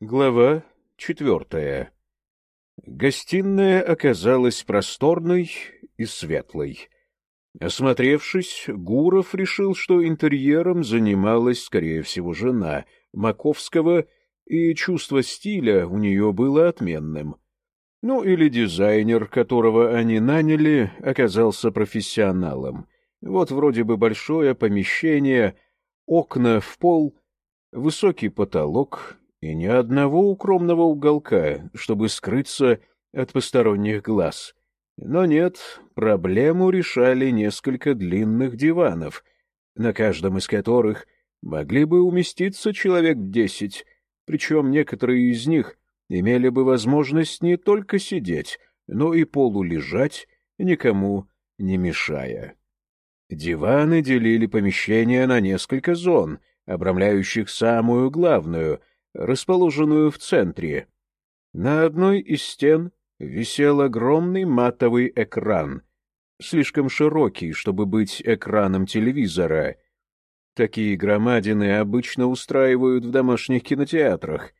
Глава четвертая Гостиная оказалась просторной и светлой. Осмотревшись, Гуров решил, что интерьером занималась, скорее всего, жена Маковского, и чувство стиля у нее было отменным. Ну, или дизайнер, которого они наняли, оказался профессионалом. Вот вроде бы большое помещение, окна в пол, высокий потолок и ни одного укромного уголка, чтобы скрыться от посторонних глаз. Но нет, проблему решали несколько длинных диванов, на каждом из которых могли бы уместиться человек десять, причем некоторые из них имели бы возможность не только сидеть, но и полулежать, никому не мешая. Диваны делили помещение на несколько зон, обрамляющих самую главную, расположенную в центре. На одной из стен висел огромный матовый экран, слишком широкий, чтобы быть экраном телевизора. Такие громадины обычно устраивают в домашних кинотеатрах,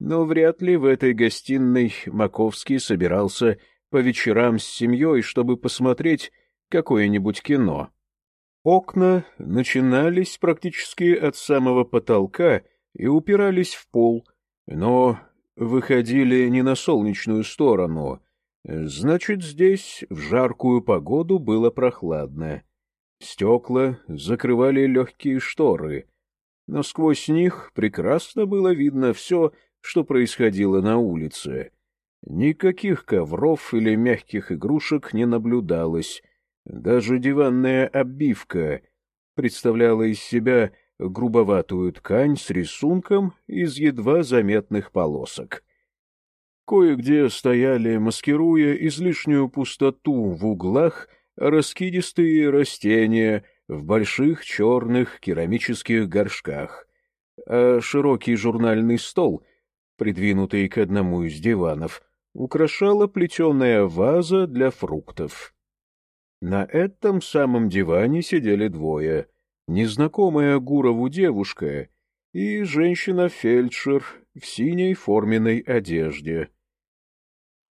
но вряд ли в этой гостиной Маковский собирался по вечерам с семьей, чтобы посмотреть какое-нибудь кино. Окна начинались практически от самого потолка и упирались в пол, но выходили не на солнечную сторону. Значит, здесь в жаркую погоду было прохладно. Стекла закрывали легкие шторы, но сквозь них прекрасно было видно все, что происходило на улице. Никаких ковров или мягких игрушек не наблюдалось. Даже диванная обивка представляла из себя грубоватую ткань с рисунком из едва заметных полосок. Кое-где стояли, маскируя излишнюю пустоту в углах, раскидистые растения в больших черных керамических горшках, а широкий журнальный стол, придвинутый к одному из диванов, украшала плетеная ваза для фруктов. На этом самом диване сидели двое — незнакомая Гурову девушка и женщина-фельдшер в синей форменной одежде.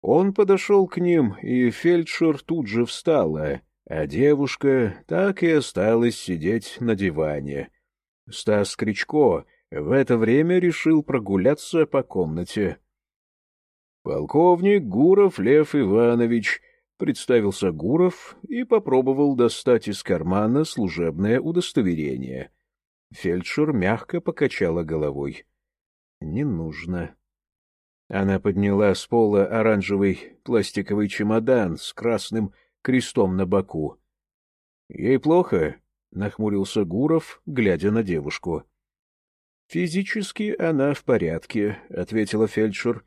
Он подошел к ним, и фельдшер тут же встала, а девушка так и осталась сидеть на диване. Стас Кричко в это время решил прогуляться по комнате. Полковник Гуров Лев Иванович Представился Гуров и попробовал достать из кармана служебное удостоверение. Фельдшер мягко покачала головой. — Не нужно. Она подняла с пола оранжевый пластиковый чемодан с красным крестом на боку. — Ей плохо? — нахмурился Гуров, глядя на девушку. — Физически она в порядке, — ответила фельдшер.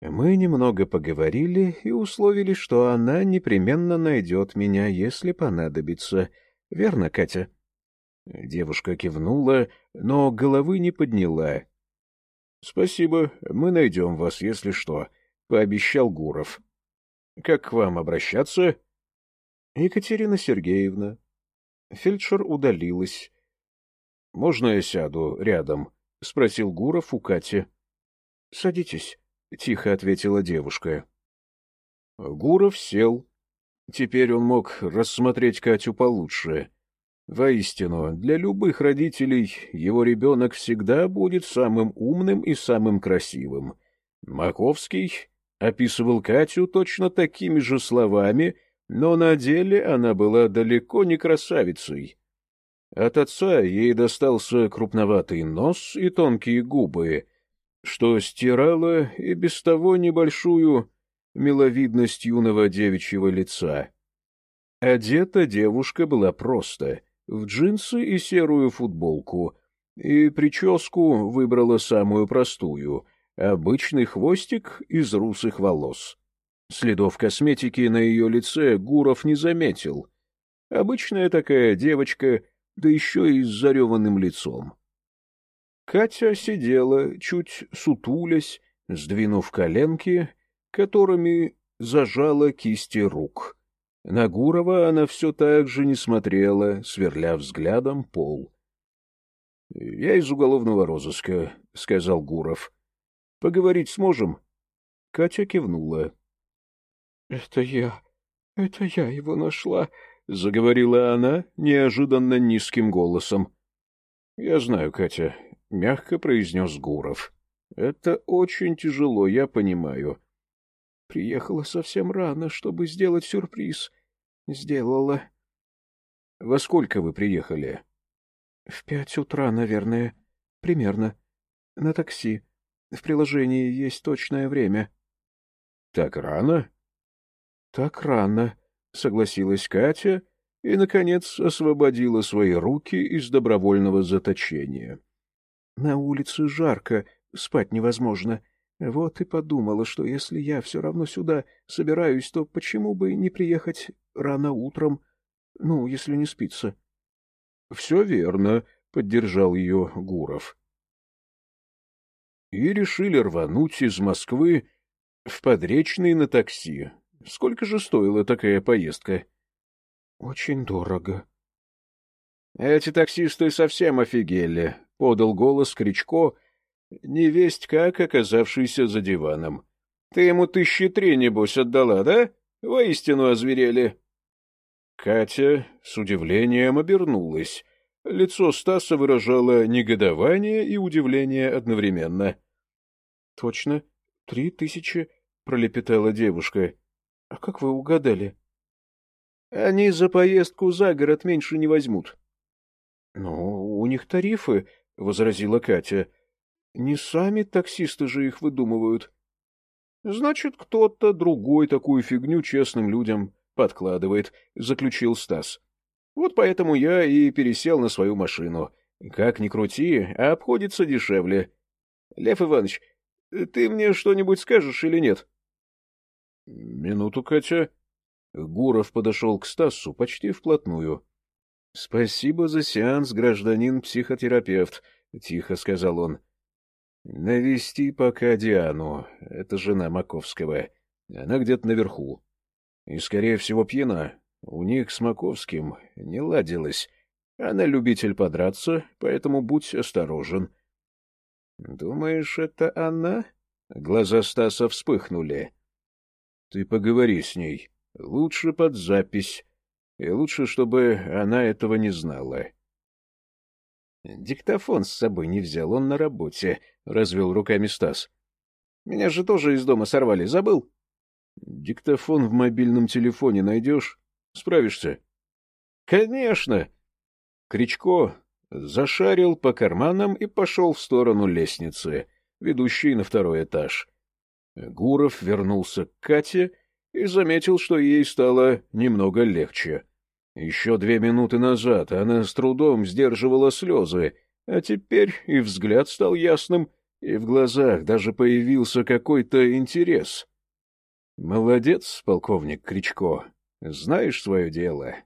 Мы немного поговорили и условили, что она непременно найдет меня, если понадобится. Верно, Катя? Девушка кивнула, но головы не подняла. — Спасибо, мы найдем вас, если что, — пообещал Гуров. — Как к вам обращаться? — Екатерина Сергеевна. Фельдшер удалилась. — Можно я сяду рядом? — спросил Гуров у Кати. — Садитесь. — тихо ответила девушка. Гуров сел. Теперь он мог рассмотреть Катю получше. Воистину, для любых родителей его ребенок всегда будет самым умным и самым красивым. Маковский описывал Катю точно такими же словами, но на деле она была далеко не красавицей. От отца ей достался крупноватый нос и тонкие губы, что стирало и без того небольшую миловидность юного девичьего лица. Одета девушка была просто, в джинсы и серую футболку, и прическу выбрала самую простую — обычный хвостик из русых волос. Следов косметики на ее лице Гуров не заметил. Обычная такая девочка, да еще и с зареванным лицом. Катя сидела, чуть сутулясь, сдвинув коленки, которыми зажала кисти рук. На Гурова она все так же не смотрела, сверля взглядом пол. — Я из уголовного розыска, — сказал Гуров. Поговорить сможем? Катя кивнула. — Это я, это я его нашла, — заговорила она неожиданно низким голосом. — Я знаю, Катя, — мягко произнес Гуров. — Это очень тяжело, я понимаю. — Приехала совсем рано, чтобы сделать сюрприз. Сделала. — Во сколько вы приехали? — В пять утра, наверное. Примерно. На такси. В приложении есть точное время. — Так рано? — Так рано, — согласилась Катя и, наконец, освободила свои руки из добровольного заточения. — На улице жарко, спать невозможно. Вот и подумала, что если я все равно сюда собираюсь, то почему бы не приехать рано утром, ну, если не спится? — Все верно, — поддержал ее Гуров и решили рвануть из Москвы в Подречный на такси. Сколько же стоила такая поездка? — Очень дорого. — Эти таксисты совсем офигели, — подал голос Кричко, невесть как оказавшийся за диваном. — Ты ему тысячи три, небось, отдала, да? Воистину озверели. Катя с удивлением обернулась. Лицо Стаса выражало негодование и удивление одновременно. — Точно, три тысячи, — пролепетала девушка. — А как вы угадали? — Они за поездку за город меньше не возьмут. — Ну, у них тарифы, — возразила Катя. — Не сами таксисты же их выдумывают. — Значит, кто-то другой такую фигню честным людям подкладывает, — заключил Стас. Вот поэтому я и пересел на свою машину. Как ни крути, а обходится дешевле. Лев Иванович, ты мне что-нибудь скажешь или нет? — Минуту, Катя. Гуров подошел к Стасу почти вплотную. — Спасибо за сеанс, гражданин-психотерапевт, — тихо сказал он. — Навести пока Диану, это жена Маковского. Она где-то наверху. И, скорее всего, пьяна. У них с Маковским не ладилось. Она любитель подраться, поэтому будь осторожен. — Думаешь, это она? Глаза Стаса вспыхнули. — Ты поговори с ней. Лучше под запись. И лучше, чтобы она этого не знала. Диктофон с собой не взял, он на работе, — развел руками Стас. — Меня же тоже из дома сорвали, забыл? — Диктофон в мобильном телефоне найдешь? Справишься? — Конечно. Кричко зашарил по карманам и пошел в сторону лестницы, ведущей на второй этаж. Гуров вернулся к Кате и заметил, что ей стало немного легче. Еще две минуты назад она с трудом сдерживала слезы, а теперь и взгляд стал ясным, и в глазах даже появился какой-то интерес. — Молодец, полковник Кричко, знаешь свое дело.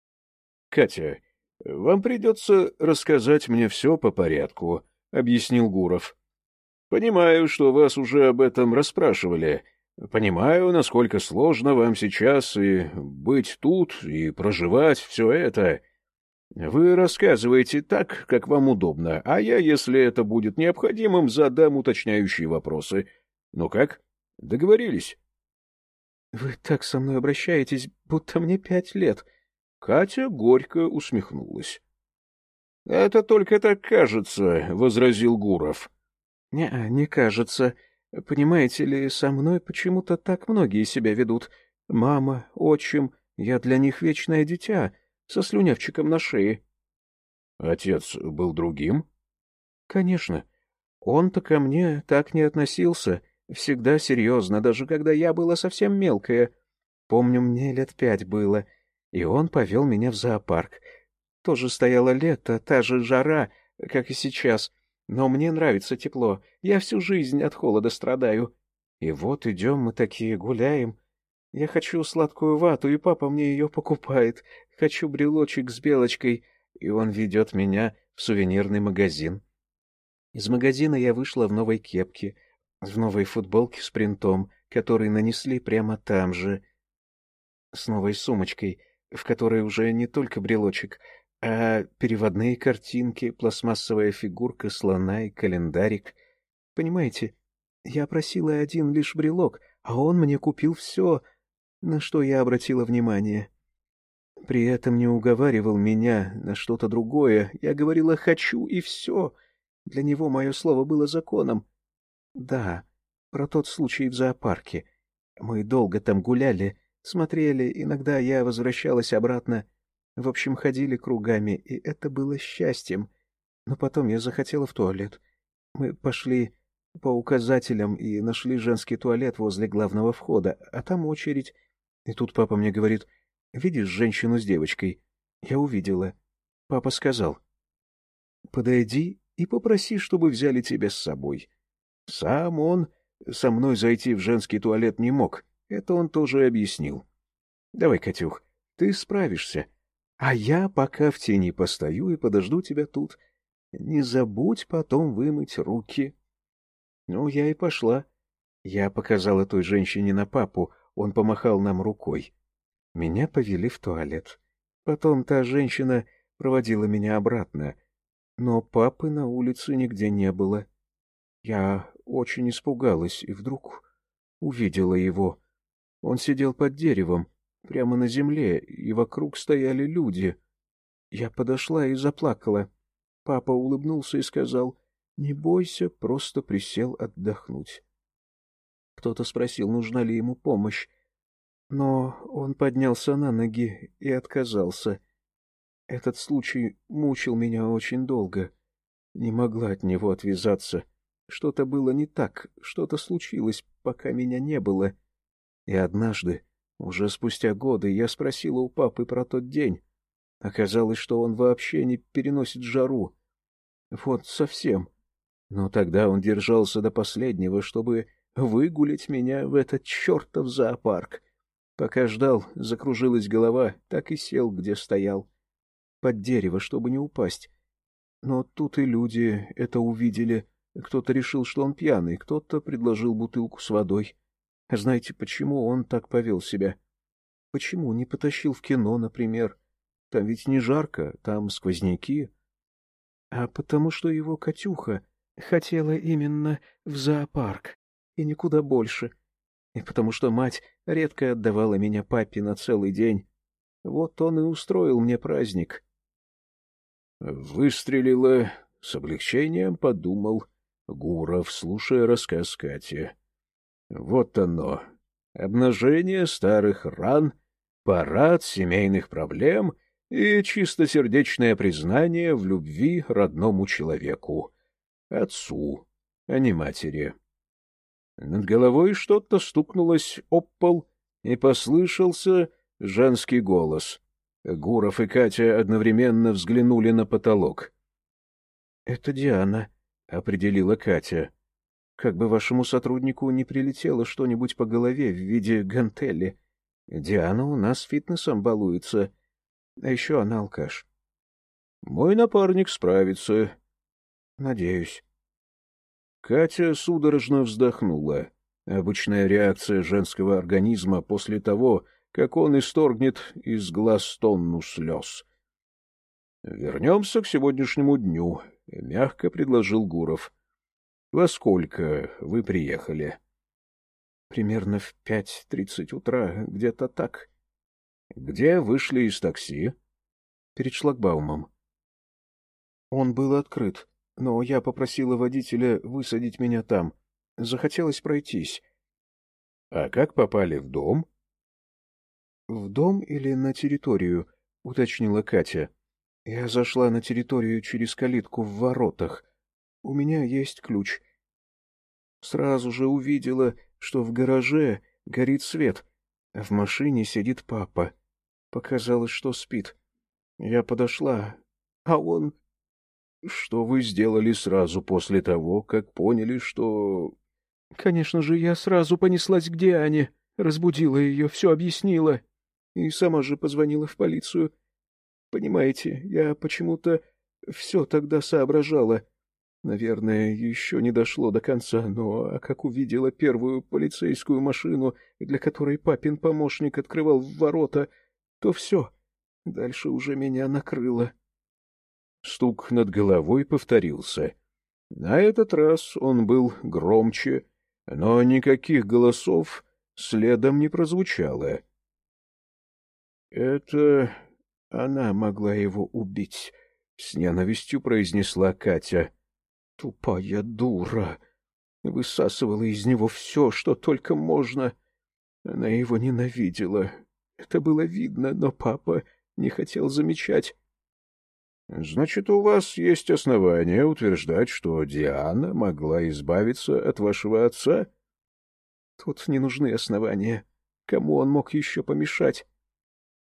— Катя, вам придется рассказать мне все по порядку, — объяснил Гуров. — Понимаю, что вас уже об этом расспрашивали. Понимаю, насколько сложно вам сейчас и быть тут, и проживать все это. Вы рассказываете так, как вам удобно, а я, если это будет необходимым, задам уточняющие вопросы. Ну как, договорились? — Вы так со мной обращаетесь, будто мне пять лет. Катя горько усмехнулась. — Это только так кажется, — возразил Гуров. — Не, не кажется. Понимаете ли, со мной почему-то так многие себя ведут. Мама, отчим, я для них вечное дитя, со слюнявчиком на шее. — Отец был другим? — Конечно. Он-то ко мне так не относился. Всегда серьезно, даже когда я была совсем мелкая. Помню, мне лет пять было, и он повел меня в зоопарк. Тоже стояло лето, та же жара, как и сейчас, но мне нравится тепло, я всю жизнь от холода страдаю. И вот идем мы такие, гуляем. Я хочу сладкую вату, и папа мне ее покупает. Хочу брелочек с белочкой, и он ведет меня в сувенирный магазин. Из магазина я вышла в новой кепке — в новой футболке с принтом, который нанесли прямо там же, с новой сумочкой, в которой уже не только брелочек, а переводные картинки, пластмассовая фигурка слона и календарик. Понимаете, Я просила один лишь брелок, а он мне купил все, на что я обратила внимание. При этом не уговаривал меня на что-то другое. Я говорила «хочу» и все. Для него мое слово было законом. Да, про тот случай в зоопарке. Мы долго там гуляли, смотрели, иногда я возвращалась обратно. В общем, ходили кругами, и это было счастьем. Но потом я захотела в туалет. Мы пошли по указателям и нашли женский туалет возле главного входа, а там очередь. И тут папа мне говорит, видишь женщину с девочкой? Я увидела. Папа сказал, подойди и попроси, чтобы взяли тебя с собой. Сам он со мной зайти в женский туалет не мог. Это он тоже объяснил. Давай, Катюх, ты справишься. А я пока в тени постою и подожду тебя тут. Не забудь потом вымыть руки. Ну, я и пошла. Я показала той женщине на папу, он помахал нам рукой. Меня повели в туалет. Потом та женщина проводила меня обратно, но папы на улице нигде не было. Я очень испугалась и вдруг увидела его. Он сидел под деревом, прямо на земле, и вокруг стояли люди. Я подошла и заплакала. Папа улыбнулся и сказал, «Не бойся, просто присел отдохнуть». Кто-то спросил, нужна ли ему помощь, но он поднялся на ноги и отказался. Этот случай мучил меня очень долго. Не могла от него отвязаться. Что-то было не так, что-то случилось, пока меня не было. И однажды, уже спустя годы, я спросила у папы про тот день. Оказалось, что он вообще не переносит жару. Вот совсем. Но тогда он держался до последнего, чтобы выгулить меня в этот чертов зоопарк. Пока ждал, закружилась голова, так и сел, где стоял. Под дерево, чтобы не упасть. Но тут и люди это увидели — кто-то решил, что он пьяный, кто-то предложил бутылку с водой. Знаете, почему он так повел себя? Почему не потащил в кино, например? Там ведь не жарко, там сквозняки. А потому что его Катюха хотела именно в зоопарк, и никуда больше. И потому что мать редко отдавала меня папе на целый день. Вот он и устроил мне праздник. Выстрелила, с облегчением подумал Гуров, слушая рассказ Кати. Вот оно, обнажение старых ран, парад семейных проблем и чистосердечное признание в любви родному человеку, отцу, а не матери. Над головой что-то стукнулось об пол, и послышался женский голос. Гуров и Катя одновременно взглянули на потолок. — Это Диана, — определила Катя. «Как бы вашему сотруднику не прилетело что-нибудь по голове в виде гантели. Диана у нас фитнесом балуется, а еще она алкаш». «Мой напарник справится». «Надеюсь». Катя судорожно вздохнула. Обычная реакция женского организма после того, как он исторгнет из глаз тонну слез. Вернемся к сегодняшнему дню. — мягко предложил Гуров. — Во сколько вы приехали? — Примерно в пять тридцать утра, где-то так. — Где вышли из такси? — Перед шлагбаумом. Он был открыт, но я попросила водителя высадить меня там. Захотелось пройтись. — А как попали в дом? — В дом или на территорию? — уточнила Катя. — я зашла на территорию через калитку в воротах. У меня есть ключ. Сразу же увидела, что в гараже горит свет, а в машине сидит папа. Показалось, что спит. Я подошла, а он... Что вы сделали сразу после того, как поняли, что... Конечно же, я сразу понеслась к Диане, разбудила ее, все объяснила. И сама же позвонила в полицию. Понимаете, я почему-то все тогда соображала. Наверное, еще не дошло до конца, но а как увидела первую полицейскую машину, для которой папин помощник открывал ворота, то все, дальше уже меня накрыло. Стук над головой повторился. На этот раз он был громче, но никаких голосов следом не прозвучало. — Это она могла его убить, — с ненавистью произнесла Катя. — Тупая дура! Высасывала из него все, что только можно. Она его ненавидела. Это было видно, но папа не хотел замечать. — Значит, у вас есть основания утверждать, что Диана могла избавиться от вашего отца? — Тут не нужны основания. Кому он мог еще помешать?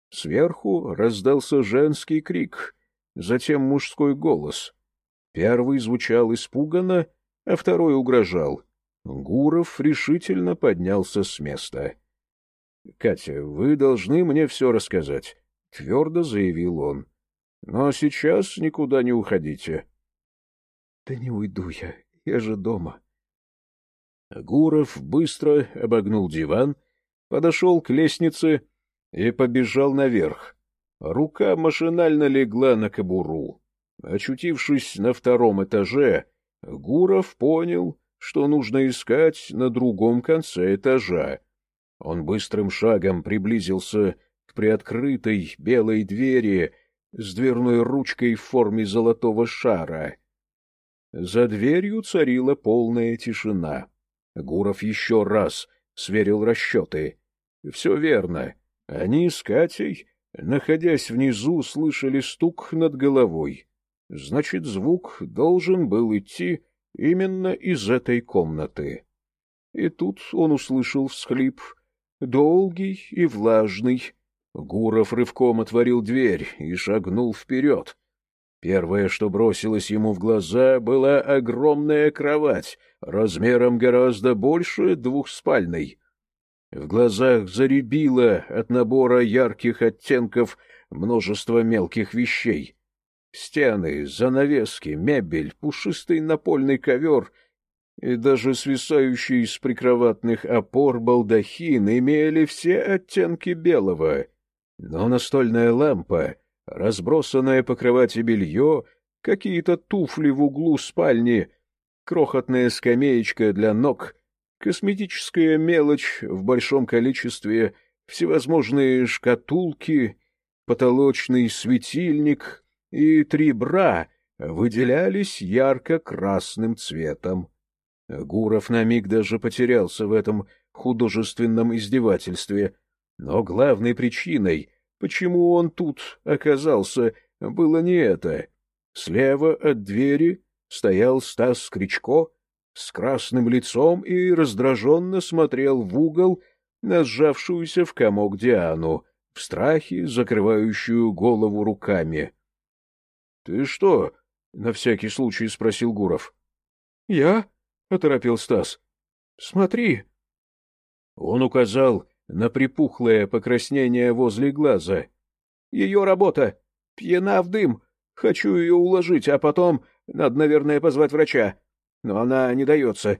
Сверху раздался женский крик, затем мужской голос. Первый звучал испуганно, а второй угрожал. Гуров решительно поднялся с места. — Катя, вы должны мне все рассказать, — твердо заявил он. — Но сейчас никуда не уходите. — Да не уйду я, я же дома. Гуров быстро обогнул диван, подошел к лестнице и побежал наверх. Рука машинально легла на кобуру. Очутившись на втором этаже, Гуров понял, что нужно искать на другом конце этажа. Он быстрым шагом приблизился к приоткрытой белой двери с дверной ручкой в форме золотого шара. За дверью царила полная тишина. Гуров еще раз сверил расчеты. Все верно. Они с Катей, находясь внизу, слышали стук над головой. Значит, звук должен был идти именно из этой комнаты. И тут он услышал всхлип, долгий и влажный. Гуров рывком отворил дверь и шагнул вперед. Первое, что бросилось ему в глаза, была огромная кровать, размером гораздо больше двухспальной. В глазах заребило от набора ярких оттенков множество мелких вещей. Стены, занавески, мебель, пушистый напольный ковер и даже свисающий из прикроватных опор балдахин имели все оттенки белого. Но настольная лампа, разбросанное по кровати белье, какие-то туфли в углу спальни, крохотная скамеечка для ног — Косметическая мелочь в большом количестве, всевозможные шкатулки, потолочный светильник и три бра выделялись ярко-красным цветом. Гуров на миг даже потерялся в этом художественном издевательстве, но главной причиной, почему он тут оказался, было не это. Слева от двери стоял Стас Кричко с красным лицом и раздраженно смотрел в угол на сжавшуюся в комок Диану, в страхе закрывающую голову руками. — Ты что? — на всякий случай спросил Гуров. — Я? — оторопил Стас. — Смотри. Он указал на припухлое покраснение возле глаза. — Ее работа. Пьяна в дым. Хочу ее уложить, а потом надо, наверное, позвать врача но она не дается.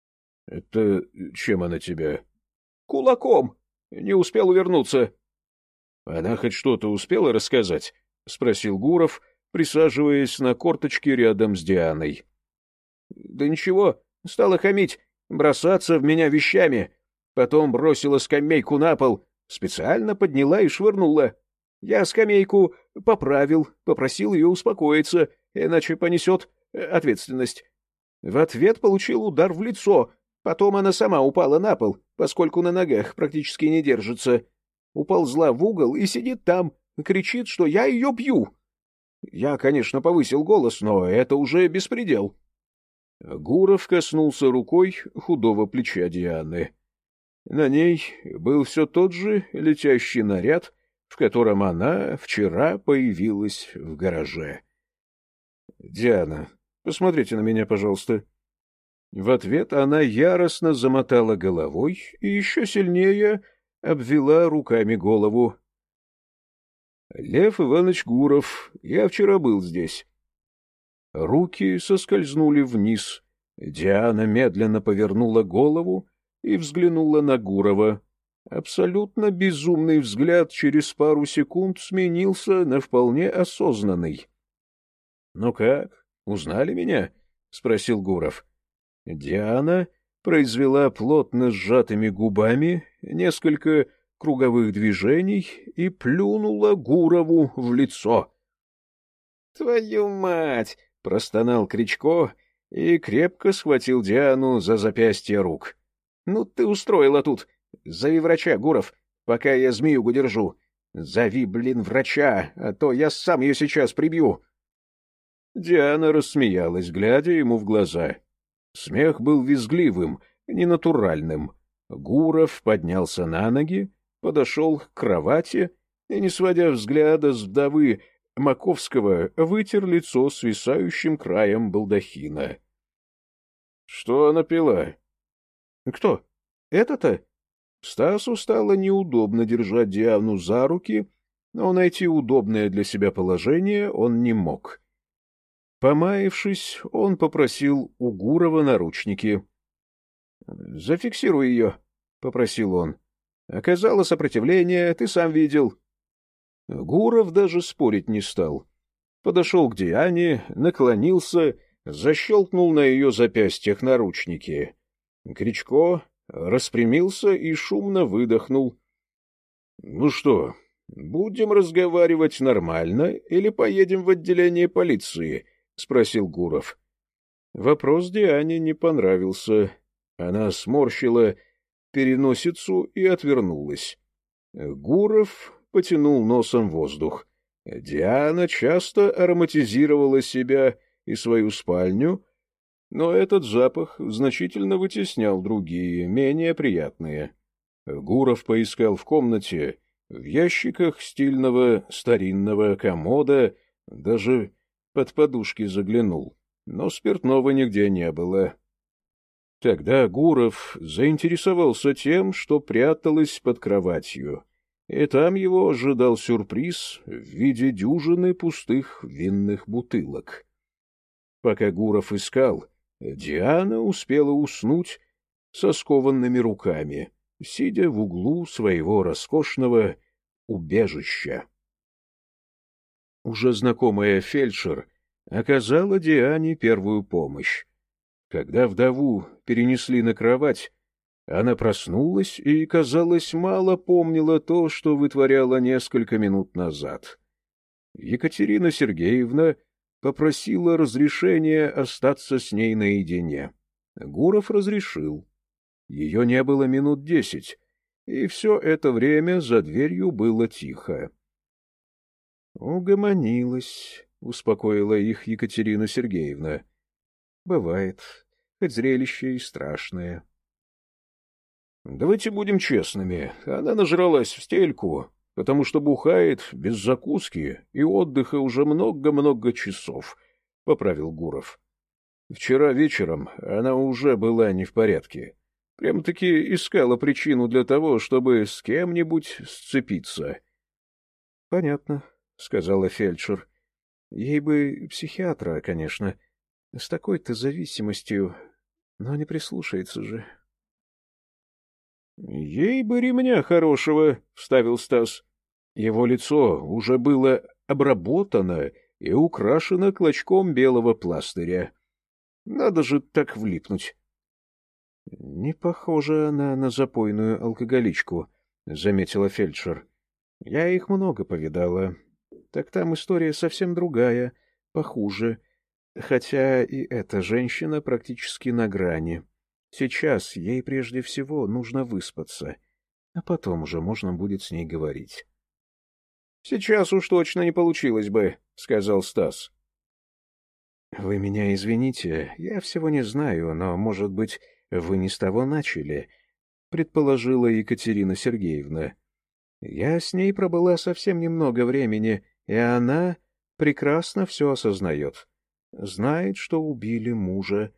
— Это чем она тебя? — Кулаком. Не успел увернуться. — Она хоть что-то успела рассказать? — спросил Гуров, присаживаясь на корточке рядом с Дианой. — Да ничего, стала хамить, бросаться в меня вещами. Потом бросила скамейку на пол, специально подняла и швырнула. Я скамейку поправил, попросил ее успокоиться, иначе понесет ответственность. В ответ получил удар в лицо. Потом она сама упала на пол, поскольку на ногах практически не держится. Уползла в угол и сидит там, кричит, что я ее бью. Я, конечно, повысил голос, но это уже беспредел. Гуров коснулся рукой худого плеча Дианы. На ней был все тот же летящий наряд, в котором она вчера появилась в гараже. — Диана, Посмотрите на меня, пожалуйста. В ответ она яростно замотала головой и еще сильнее обвела руками голову. — Лев Иванович Гуров, я вчера был здесь. Руки соскользнули вниз. Диана медленно повернула голову и взглянула на Гурова. Абсолютно безумный взгляд через пару секунд сменился на вполне осознанный. — Ну как? Узнали меня? — спросил Гуров. Диана произвела плотно сжатыми губами несколько круговых движений и плюнула Гурову в лицо. — Твою мать! — простонал Кричко и крепко схватил Диану за запястье рук. — Ну ты устроила тут! Зови врача, Гуров, пока я змеюгу держу. Зови, блин, врача, а то я сам ее сейчас прибью. Диана рассмеялась, глядя ему в глаза. Смех был визгливым, ненатуральным. Гуров поднялся на ноги, подошел к кровати и, не сводя взгляда с вдовы Маковского, вытер лицо свисающим краем балдахина. — Что она пила? — Кто? Это-то? Стасу стало неудобно держать Диану за руки, но найти удобное для себя положение он не мог. Помаявшись, он попросил у Гурова наручники. — Зафиксируй ее, — попросил он. Оказало сопротивление, ты сам видел. Гуров даже спорить не стал. Подошел к Диане, наклонился, защелкнул на ее запястьях наручники. Кричко распрямился и шумно выдохнул. — Ну что, будем разговаривать нормально или поедем в отделение полиции? — спросил Гуров. Вопрос Диане не понравился. Она сморщила переносицу и отвернулась. Гуров потянул носом воздух. Диана часто ароматизировала себя и свою спальню, но этот запах значительно вытеснял другие, менее приятные. Гуров поискал в комнате, в ящиках стильного старинного комода, даже под подушки заглянул, но спиртного нигде не было. Тогда Гуров заинтересовался тем, что пряталось под кроватью, и там его ожидал сюрприз в виде дюжины пустых винных бутылок. Пока Гуров искал, Диана успела уснуть со скованными руками, сидя в углу своего роскошного убежища. Уже знакомая фельдшер оказала Диане первую помощь. Когда вдову перенесли на кровать, она проснулась и, казалось, мало помнила то, что вытворяла несколько минут назад. Екатерина Сергеевна попросила разрешения остаться с ней наедине. Гуров разрешил. Ее не было минут десять, и все это время за дверью было тихо. «Угомонилась», — успокоила их Екатерина Сергеевна. Бывает, хоть зрелище и страшное. Давайте будем честными. Она нажралась в стельку, потому что бухает без закуски и отдыха уже много-много часов, — поправил Гуров. Вчера вечером она уже была не в порядке. Прям-таки искала причину для того, чтобы с кем-нибудь сцепиться. — Понятно, — сказала фельдшер. — Ей бы психиатра, конечно. — с такой-то зависимостью, но не прислушается же. — Ей бы ремня хорошего, — вставил Стас. Его лицо уже было обработано и украшено клочком белого пластыря. Надо же так влипнуть. — Не похожа она на запойную алкоголичку, — заметила фельдшер. — Я их много повидала. Так там история совсем другая, похуже. — Хотя и эта женщина практически на грани. Сейчас ей прежде всего нужно выспаться, а потом уже можно будет с ней говорить. — Сейчас уж точно не получилось бы, — сказал Стас. — Вы меня извините, я всего не знаю, но, может быть, вы не с того начали, — предположила Екатерина Сергеевна. Я с ней пробыла совсем немного времени, и она прекрасно все осознает. Знает, что убили мужа.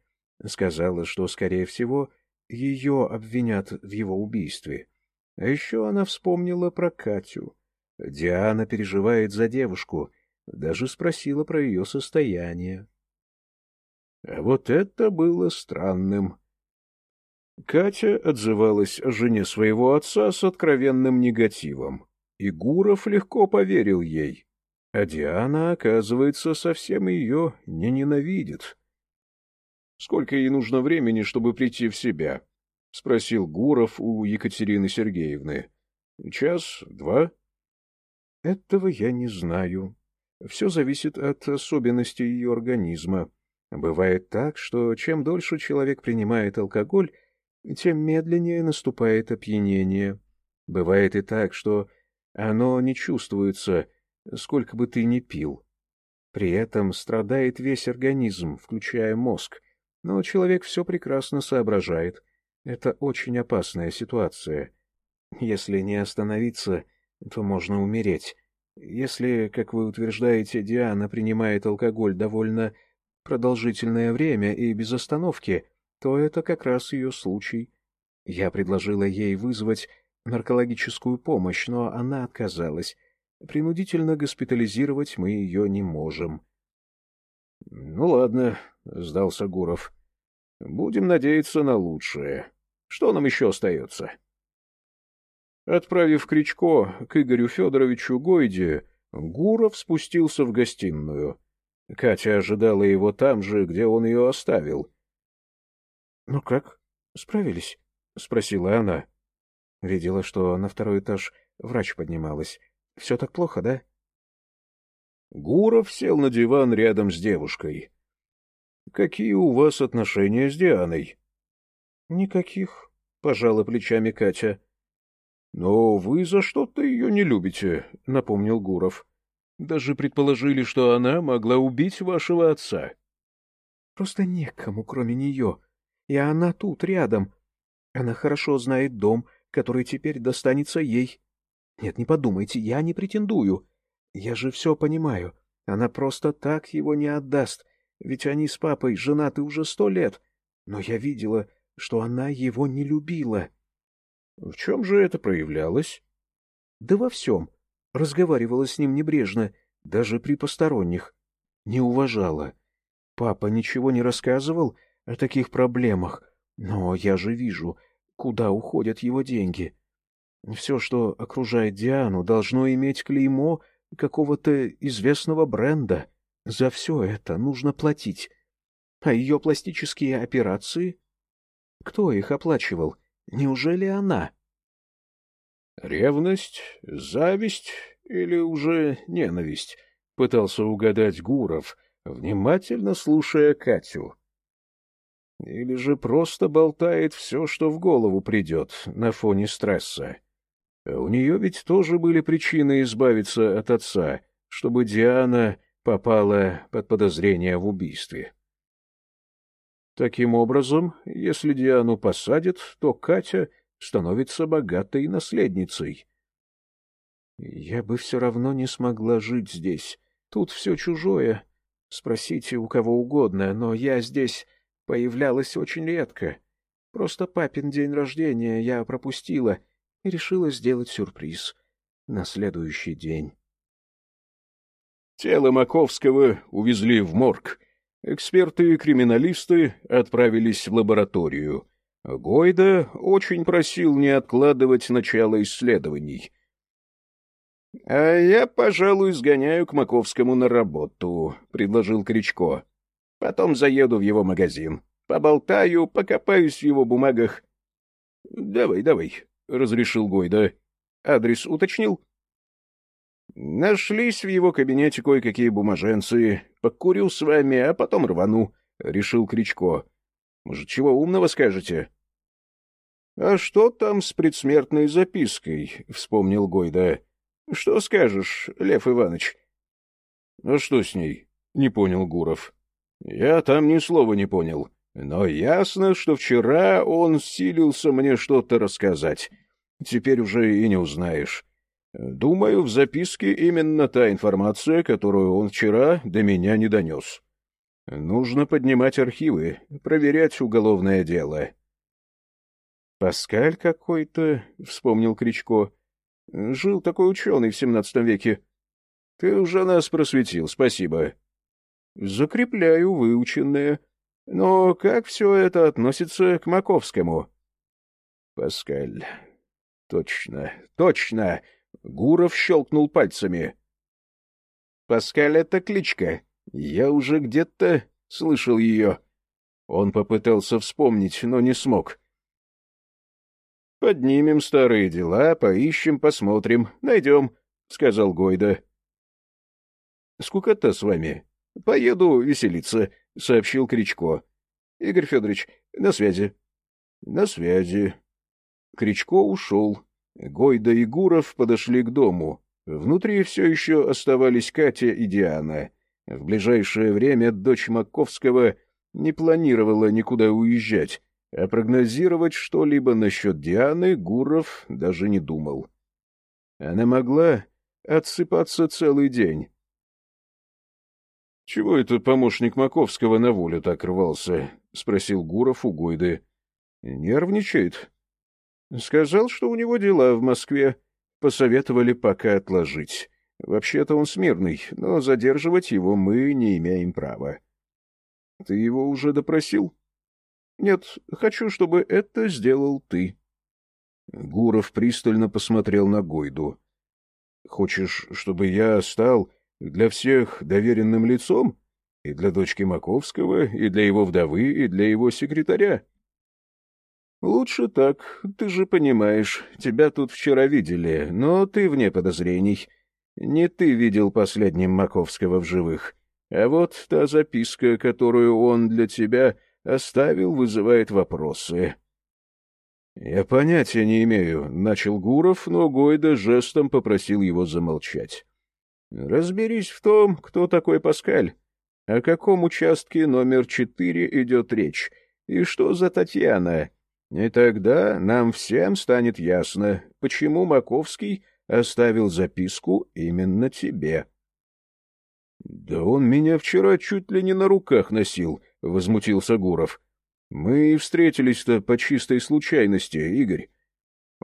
Сказала, что, скорее всего, ее обвинят в его убийстве. А еще она вспомнила про Катю. Диана переживает за девушку, даже спросила про ее состояние. А вот это было странным. Катя отзывалась о жене своего отца с откровенным негативом, и Гуров легко поверил ей. А Диана, оказывается, совсем ее не ненавидит. Сколько ей нужно времени, чтобы прийти в себя? — спросил Гуров у Екатерины Сергеевны. — Час, два? — Этого я не знаю. Все зависит от особенностей ее организма. Бывает так, что чем дольше человек принимает алкоголь, тем медленнее наступает опьянение. Бывает и так, что оно не чувствуется, сколько бы ты ни пил. При этом страдает весь организм, включая мозг, но человек все прекрасно соображает. Это очень опасная ситуация. Если не остановиться, то можно умереть. Если, как вы утверждаете, Диана принимает алкоголь довольно продолжительное время и без остановки, то это как раз ее случай. Я предложила ей вызвать наркологическую помощь, но она отказалась. Принудительно госпитализировать мы ее не можем. — Ну ладно, — сдался Гуров. — Будем надеяться на лучшее. Что нам еще остается? Отправив Кричко к Игорю Федоровичу Гойде, Гуров спустился в гостиную. Катя ожидала его там же, где он ее оставил. — Ну как, справились? — спросила она. Видела, что на второй этаж врач поднималась. Все так плохо, да? Гуров сел на диван рядом с девушкой. — Какие у вас отношения с Дианой? — Никаких, — пожала плечами Катя. — Но вы за что-то ее не любите, — напомнил Гуров. — Даже предположили, что она могла убить вашего отца. — Просто некому, кроме нее. И она тут, рядом. Она хорошо знает дом, который теперь достанется ей. Нет, не подумайте, я не претендую. Я же все понимаю. Она просто так его не отдаст, ведь они с папой женаты уже сто лет. Но я видела, что она его не любила. В чем же это проявлялось? Да во всем. Разговаривала с ним небрежно, даже при посторонних. Не уважала. Папа ничего не рассказывал о таких проблемах, но я же вижу, куда уходят его деньги. Все, что окружает Диану, должно иметь клеймо какого-то известного бренда. За все это нужно платить. А ее пластические операции? Кто их оплачивал? Неужели она? Ревность, зависть или уже ненависть? Пытался угадать Гуров, внимательно слушая Катю. Или же просто болтает все, что в голову придет на фоне стресса. У нее ведь тоже были причины избавиться от отца, чтобы Диана попала под подозрение в убийстве. Таким образом, если Диану посадят, то Катя становится богатой наследницей. Я бы все равно не смогла жить здесь. Тут все чужое. Спросите у кого угодно, но я здесь появлялась очень редко. Просто папин день рождения я пропустила — и решила сделать сюрприз на следующий день. Тело Маковского увезли в морг. Эксперты и криминалисты отправились в лабораторию. Гойда очень просил не откладывать начало исследований. — А я, пожалуй, сгоняю к Маковскому на работу, — предложил Кричко. — Потом заеду в его магазин. Поболтаю, покопаюсь в его бумагах. — Давай, давай, — разрешил Гойда. — Адрес уточнил? — Нашлись в его кабинете кое-какие бумаженцы. Покурю с вами, а потом рвану, — решил Кричко. — Может, чего умного скажете? — А что там с предсмертной запиской? — вспомнил Гойда. — Что скажешь, Лев Иванович? — А что с ней? — не понял Гуров. — Я там ни слова не понял. Но ясно, что вчера он силился мне что-то рассказать. Теперь уже и не узнаешь. Думаю, в записке именно та информация, которую он вчера до меня не донес. Нужно поднимать архивы, проверять уголовное дело. «Паскаль какой-то», — вспомнил Кричко. «Жил такой ученый в семнадцатом веке. Ты уже нас просветил, спасибо». «Закрепляю выученное», но как все это относится к Маковскому? Паскаль. Точно, точно. Гуров щелкнул пальцами. Паскаль — это кличка. Я уже где-то слышал ее. Он попытался вспомнить, но не смог. «Поднимем старые дела, поищем, посмотрим, найдем», — сказал Гойда. «Скукота с вами. Поеду веселиться», — сообщил Кричко. «Игорь Федорович, на связи». «На связи». Кричко ушел. Гойда и Гуров подошли к дому. Внутри все еще оставались Катя и Диана. В ближайшее время дочь Маковского не планировала никуда уезжать, а прогнозировать что-либо насчет Дианы Гуров даже не думал. Она могла отсыпаться целый день. — Чего это помощник Маковского на волю так рвался? — спросил Гуров у Гойды. — Нервничает. — Сказал, что у него дела в Москве. Посоветовали пока отложить. Вообще-то он смирный, но задерживать его мы не имеем права. — Ты его уже допросил? — Нет, хочу, чтобы это сделал ты. Гуров пристально посмотрел на Гойду. — Хочешь, чтобы я стал для всех доверенным лицом? И для дочки Маковского, и для его вдовы, и для его секретаря? «Лучше так. Ты же понимаешь, тебя тут вчера видели, но ты вне подозрений. Не ты видел последним Маковского в живых. А вот та записка, которую он для тебя оставил, вызывает вопросы». «Я понятия не имею», — начал Гуров, но Гойда жестом попросил его замолчать. «Разберись в том, кто такой Паскаль, о каком участке номер четыре идет речь, и что за Татьяна». И тогда нам всем станет ясно, почему Маковский оставил записку именно тебе. — Да он меня вчера чуть ли не на руках носил, — возмутился Гуров. — Мы встретились-то по чистой случайности, Игорь.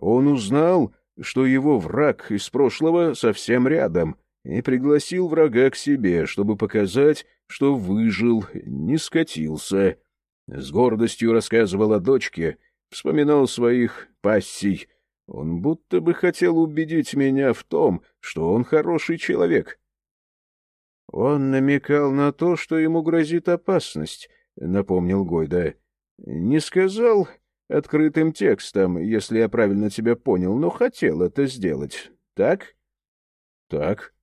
Он узнал, что его враг из прошлого совсем рядом, и пригласил врага к себе, чтобы показать, что выжил, не скатился. С гордостью рассказывал о дочке — вспоминал своих пассий. Он будто бы хотел убедить меня в том, что он хороший человек. — Он намекал на то, что ему грозит опасность, — напомнил Гойда. — Не сказал открытым текстом, если я правильно тебя понял, но хотел это сделать. Так? — Так.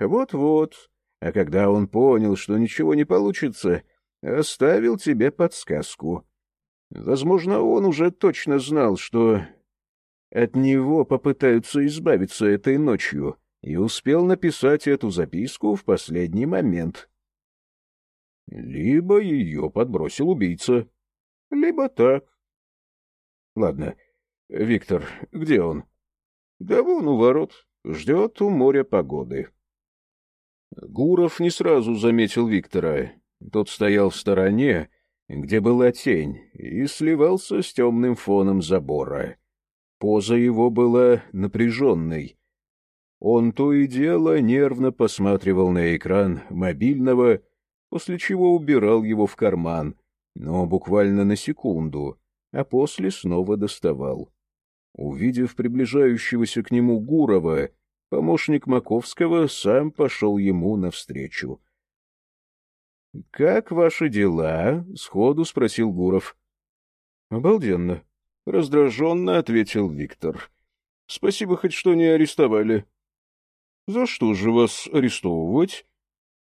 Вот-вот. А когда он понял, что ничего не получится, оставил тебе подсказку. Возможно, он уже точно знал, что от него попытаются избавиться этой ночью, и успел написать эту записку в последний момент. Либо ее подбросил убийца, либо так. Ладно. Виктор, где он? Да вон у ворот. Ждет у моря погоды. Гуров не сразу заметил Виктора. Тот стоял в стороне, где была тень, и сливался с темным фоном забора. Поза его была напряженной. Он то и дело нервно посматривал на экран мобильного, после чего убирал его в карман, но буквально на секунду, а после снова доставал. Увидев приближающегося к нему Гурова, помощник Маковского сам пошел ему навстречу. — Как ваши дела? — сходу спросил Гуров. — Обалденно. — раздраженно ответил Виктор. — Спасибо хоть что не арестовали. — За что же вас арестовывать?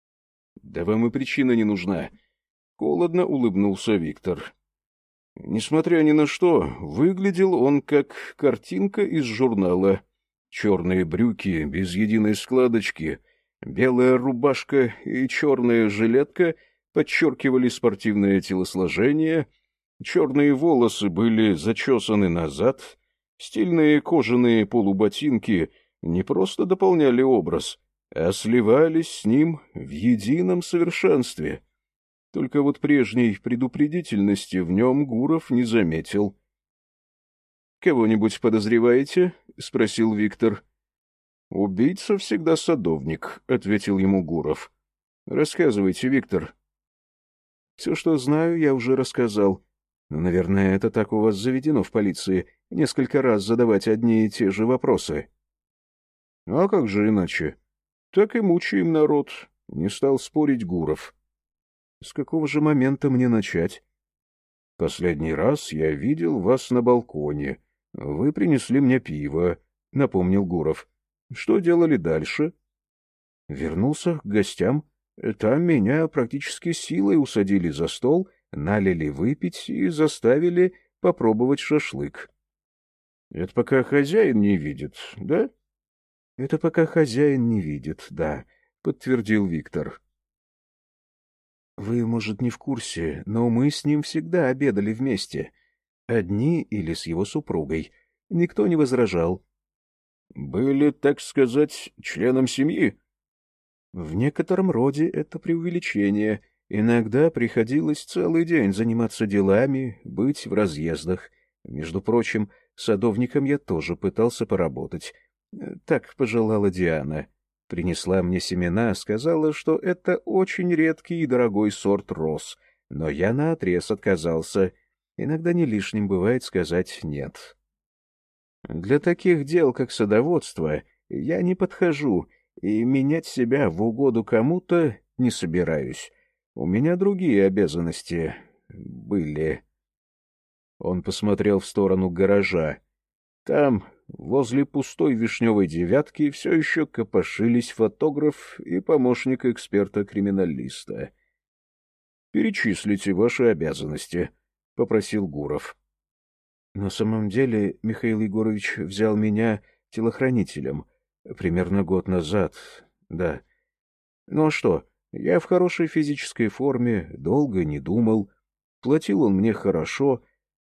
— Да вам и причина не нужна. Холодно улыбнулся Виктор. Несмотря ни на что, выглядел он как картинка из журнала. Черные брюки без единой складочки — Белая рубашка и черная жилетка подчеркивали спортивное телосложение, черные волосы были зачесаны назад, стильные кожаные полуботинки не просто дополняли образ, а сливались с ним в едином совершенстве. Только вот прежней предупредительности в нем Гуров не заметил. — Кого-нибудь подозреваете? — спросил Виктор. — Убийца всегда садовник, — ответил ему Гуров. — Рассказывайте, Виктор. — Все, что знаю, я уже рассказал. Но, наверное, это так у вас заведено в полиции, несколько раз задавать одни и те же вопросы. — А как же иначе? Так и мучаем народ, — не стал спорить Гуров. — С какого же момента мне начать? Последний раз я видел вас на балконе. Вы принесли мне пиво, — напомнил Гуров. — Что делали дальше? Вернулся к гостям. Там меня практически силой усадили за стол, налили выпить и заставили попробовать шашлык. — Это пока хозяин не видит, да? — Это пока хозяин не видит, да, — подтвердил Виктор. Вы, может, не в курсе, но мы с ним всегда обедали вместе. Одни или с его супругой. Никто не возражал. Были, так сказать, членом семьи? В некотором роде это преувеличение. Иногда приходилось целый день заниматься делами, быть в разъездах. Между прочим, садовником я тоже пытался поработать. Так пожелала Диана. Принесла мне семена, сказала, что это очень редкий и дорогой сорт роз, но я наотрез отказался. Иногда не лишним бывает сказать «нет». Для таких дел, как садоводство, я не подхожу, и менять себя в угоду кому-то не собираюсь. У меня другие обязанности были. Он посмотрел в сторону гаража. Там Возле пустой вишневой девятки все еще копошились фотограф и помощник эксперта-криминалиста. — Перечислите ваши обязанности, — попросил Гуров. — На самом деле Михаил Егорович взял меня телохранителем примерно год назад, да. Ну а что, я в хорошей физической форме, долго не думал. Платил он мне хорошо,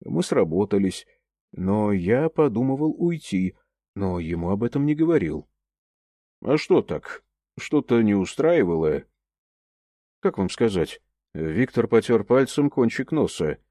мы сработались, но я подумывал уйти, но ему об этом не говорил. — А что так? Что-то не устраивало? — Как вам сказать? Виктор потер пальцем кончик носа.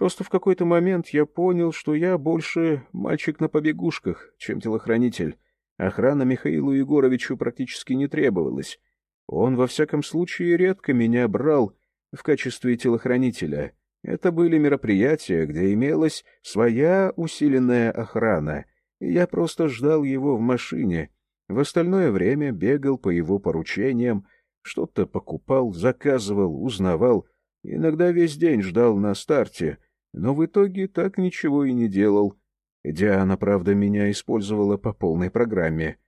Просто в какой-то момент я понял, что я больше мальчик на побегушках, чем телохранитель. Охрана Михаилу Егоровичу практически не требовалась. Он, во всяком случае, редко меня брал в качестве телохранителя. Это были мероприятия, где имелась своя усиленная охрана, я просто ждал его в машине. В остальное время бегал по его поручениям, что-то покупал, заказывал, узнавал, иногда весь день ждал на старте, но в итоге так ничего и не делал. Диана, правда, меня использовала по полной программе.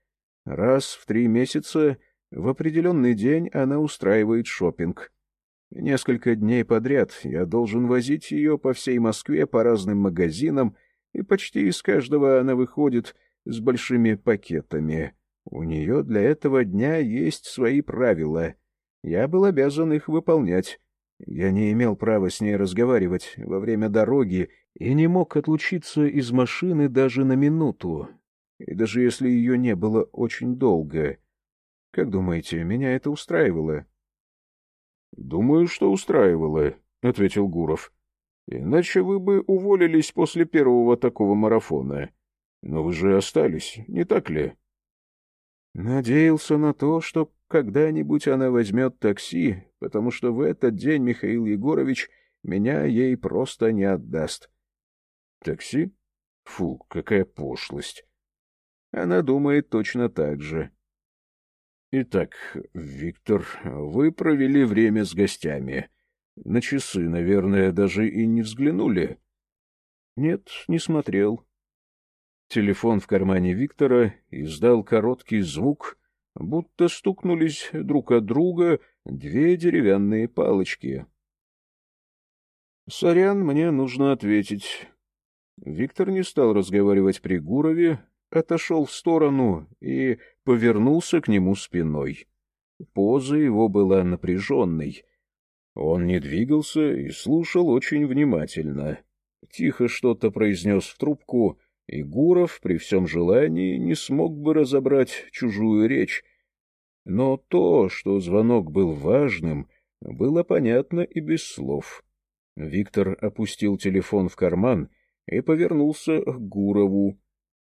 Раз в три месяца в определенный день она устраивает шопинг. Несколько дней подряд я должен возить ее по всей Москве по разным магазинам, и почти из каждого она выходит с большими пакетами. У нее для этого дня есть свои правила. Я был обязан их выполнять. Я не имел права с ней разговаривать во время дороги и не мог отлучиться из машины даже на минуту, и даже если ее не было очень долго. Как думаете, меня это устраивало? —— Думаю, что устраивало, — ответил Гуров. — Иначе вы бы уволились после первого такого марафона. Но вы же остались, не так ли? Надеялся на то, что когда-нибудь она возьмет такси, потому что в этот день Михаил Егорович меня ей просто не отдаст. Такси? Фу, какая пошлость. Она думает точно так же. Итак, Виктор, вы провели время с гостями. На часы, наверное, даже и не взглянули. Нет, не смотрел. Телефон в кармане Виктора издал короткий звук, будто стукнулись друг от друга две деревянные палочки. «Сорян, мне нужно ответить». Виктор не стал разговаривать при Гурове, отошел в сторону и повернулся к нему спиной. Поза его была напряженной. Он не двигался и слушал очень внимательно. Тихо что-то произнес в трубку, и Гуров при всем желании не смог бы разобрать чужую речь. Но то, что звонок был важным, было понятно и без слов. Виктор опустил телефон в карман и повернулся к Гурову.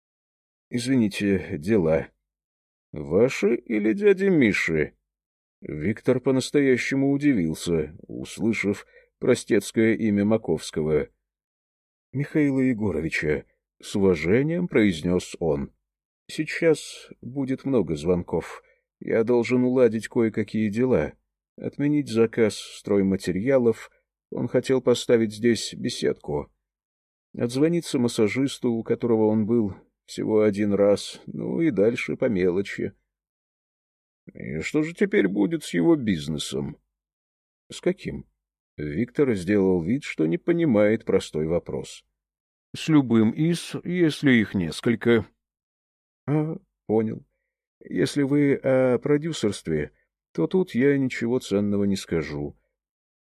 — Извините, дела. Ваши или дяди Миши? Виктор по-настоящему удивился, услышав простецкое имя Маковского. — Михаила Егоровича, — с уважением произнес он. — Сейчас будет много звонков. Я должен уладить кое-какие дела, отменить заказ стройматериалов, Он хотел поставить здесь беседку. Отзвониться массажисту, у которого он был всего один раз, ну и дальше по мелочи. И что же теперь будет с его бизнесом? С каким? Виктор сделал вид, что не понимает простой вопрос. С любым из, если их несколько. А, понял. Если вы о продюсерстве, то тут я ничего ценного не скажу.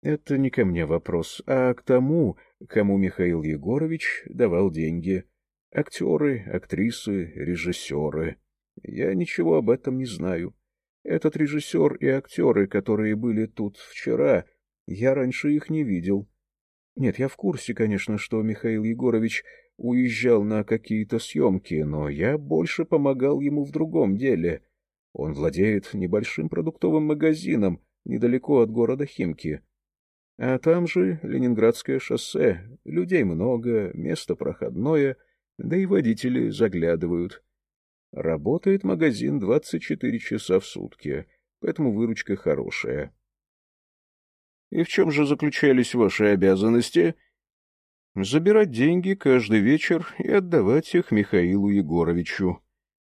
Это не ко мне вопрос, а к тому, кому Михаил Егорович давал деньги. Актеры, актрисы, режиссеры. Я ничего об этом не знаю. Этот режиссер и актеры, которые были тут вчера, я раньше их не видел. Нет, я в курсе, конечно, что Михаил Егорович уезжал на какие-то съемки, но я больше помогал ему в другом деле. Он владеет небольшим продуктовым магазином недалеко от города Химки. А там же Ленинградское шоссе, людей много, место проходное, да и водители заглядывают. Работает магазин 24 часа в сутки, поэтому выручка хорошая. — И в чем же заключались ваши обязанности? — Забирать деньги каждый вечер и отдавать их Михаилу Егоровичу.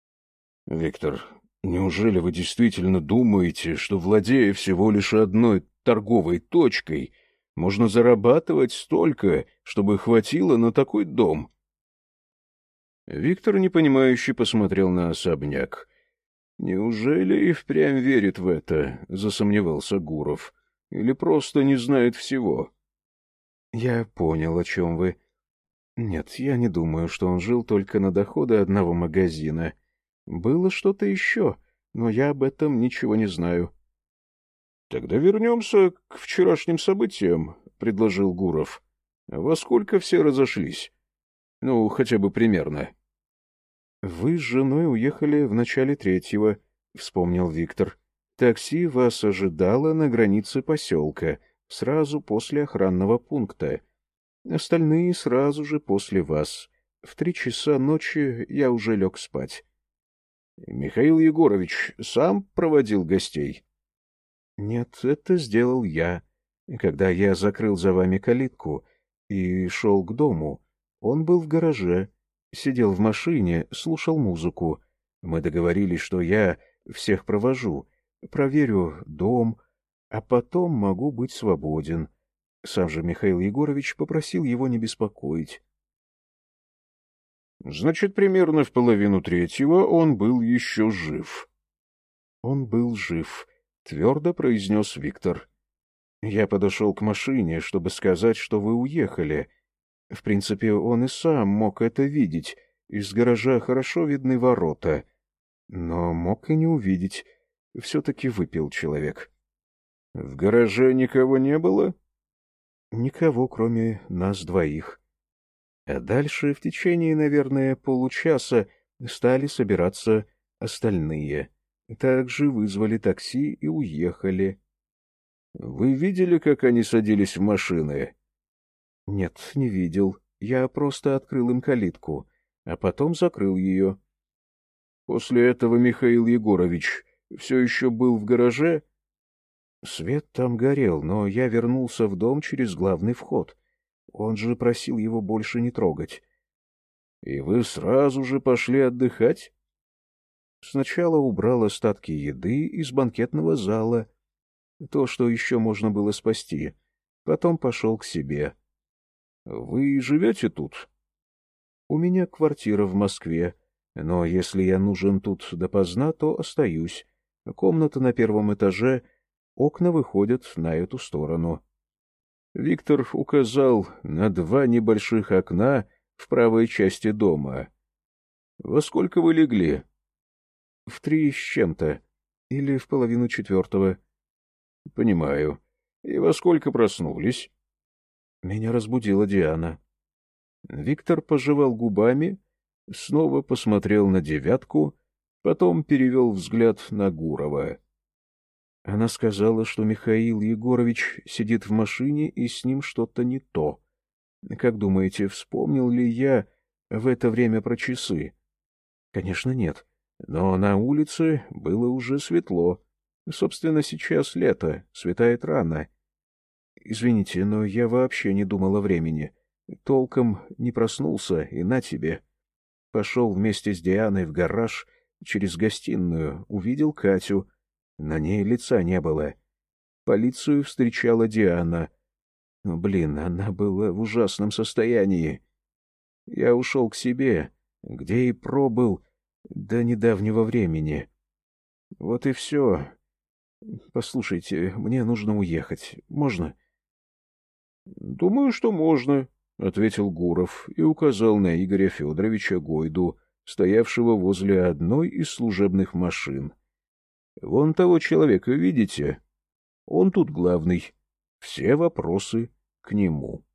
— Виктор, неужели вы действительно думаете, что, владея всего лишь одной торговой точкой, можно зарабатывать столько, чтобы хватило на такой дом? — Виктор, непонимающе, посмотрел на особняк. «Неужели и впрямь верит в это?» — засомневался Гуров. «Или просто не знает всего?» «Я понял, о чем вы. Нет, я не думаю, что он жил только на доходы одного магазина. Было что-то еще, но я об этом ничего не знаю». «Тогда вернемся к вчерашним событиям», — предложил Гуров. «Во сколько все разошлись?» «Ну, хотя бы примерно». «Вы с женой уехали в начале третьего», — вспомнил Виктор. «Такси вас ожидало на границе поселка, сразу после охранного пункта. Остальные сразу же после вас. В три часа ночи я уже лег спать». «Михаил Егорович сам проводил гостей?» «Нет, это сделал я. Когда я закрыл за вами калитку и шел к дому, он был в гараже» Сидел в машине, слушал музыку. Мы договорились, что я всех провожу, проверю дом, а потом могу быть свободен. Сам же Михаил Егорович попросил его не беспокоить. Значит, примерно в половину третьего он был еще жив. Он был жив, твердо произнес Виктор. Я подошел к машине, чтобы сказать, что вы уехали, в принципе, он и сам мог это видеть. Из гаража хорошо видны ворота. Но мог и не увидеть. Все-таки выпил человек. — В гараже никого не было? — Никого, кроме нас двоих. А дальше, в течение, наверное, получаса, стали собираться остальные. Также вызвали такси и уехали. — Вы видели, как они садились в машины? Нет, не видел. Я просто открыл им калитку, а потом закрыл ее. После этого Михаил Егорович все еще был в гараже? Свет там горел, но я вернулся в дом через главный вход. Он же просил его больше не трогать. И вы сразу же пошли отдыхать? Сначала убрал остатки еды из банкетного зала, то, что еще можно было спасти. Потом пошел к себе. Вы живете тут? У меня квартира в Москве, но если я нужен тут допоздна, то остаюсь. Комната на первом этаже, окна выходят на эту сторону. Виктор указал на два небольших окна в правой части дома. — Во сколько вы легли? — В три с чем-то. Или в половину четвертого. — Понимаю. И во сколько проснулись? Меня разбудила Диана. Виктор пожевал губами, снова посмотрел на девятку, потом перевел взгляд на Гурова. Она сказала, что Михаил Егорович сидит в машине и с ним что-то не то. Как думаете, вспомнил ли я в это время про часы? Конечно, нет. Но на улице было уже светло. Собственно, сейчас лето, светает рано. Извините, но я вообще не думал о времени. Толком не проснулся, и на тебе. Пошел вместе с Дианой в гараж через гостиную, увидел Катю. На ней лица не было. Полицию встречала Диана. Блин, она была в ужасном состоянии. Я ушел к себе, где и пробыл до недавнего времени. Вот и все. Послушайте, мне нужно уехать. Можно? — Думаю, что можно, — ответил Гуров и указал на Игоря Федоровича Гойду, стоявшего возле одной из служебных машин. — Вон того человека видите? Он тут главный. Все вопросы к нему.